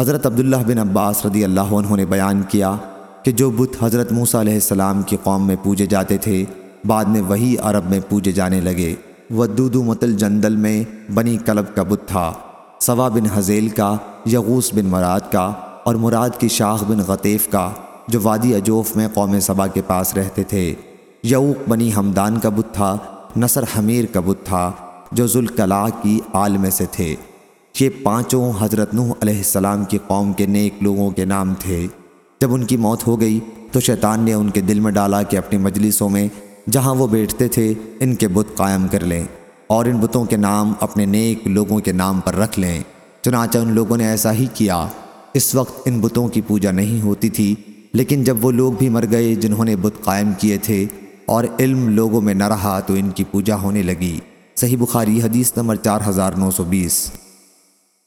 حضرت عبداللہ بن عباس رضی اللہ عنہ نے بیان کیا کہ جو بت حضرت موسیٰ علیہ السلام کی قوم میں پوجے جاتے تھے، بعد میں وہی عرب میں پوجے جانے لگے۔ ودودو متل جندل میں بنی کلب کا بت تھا۔ سوا بن حزیل کا یغوس بن مراد کا اور مراد کی شاخ بن غطیف کا، جو وادی اجوف میں قوم سبا کے پاس رہتے تھے۔ یعوق بنی ہمدان کا بت تھا، نصر حمیر کا بت تھا، جو ذوالکلا کی آل میں سے تھے۔ یہ پانچوں حضرت نوح علیہ السلام کی قوم کے نیک لوگوں کے نام تھے۔ جب ان کی موت ہو گئی تو شیطان نے ان کے دل میں ڈالا کہ اپنی مجلسوں میں جہاں وہ بیٹھتے تھے ان کے بت قائم کر لیں اور ان بتوں کے نام اپنے نیک لوگوں کے نام پر رکھ لیں۔ چنانچہ ان لوگوں نے ایسا ہی کیا۔ اس وقت ان بتوں کی پوجا نہیں ہوتی تھی، لیکن جب وہ لوگ بھی مر گئے جنہوں نے بت قائم کیے تھے اور علم لوگوں میں نہ رہا تو ان کی پوجا ہونے لگی۔ صحیح بخاری حدیث نمبر چار ہزار نو سو بیس۔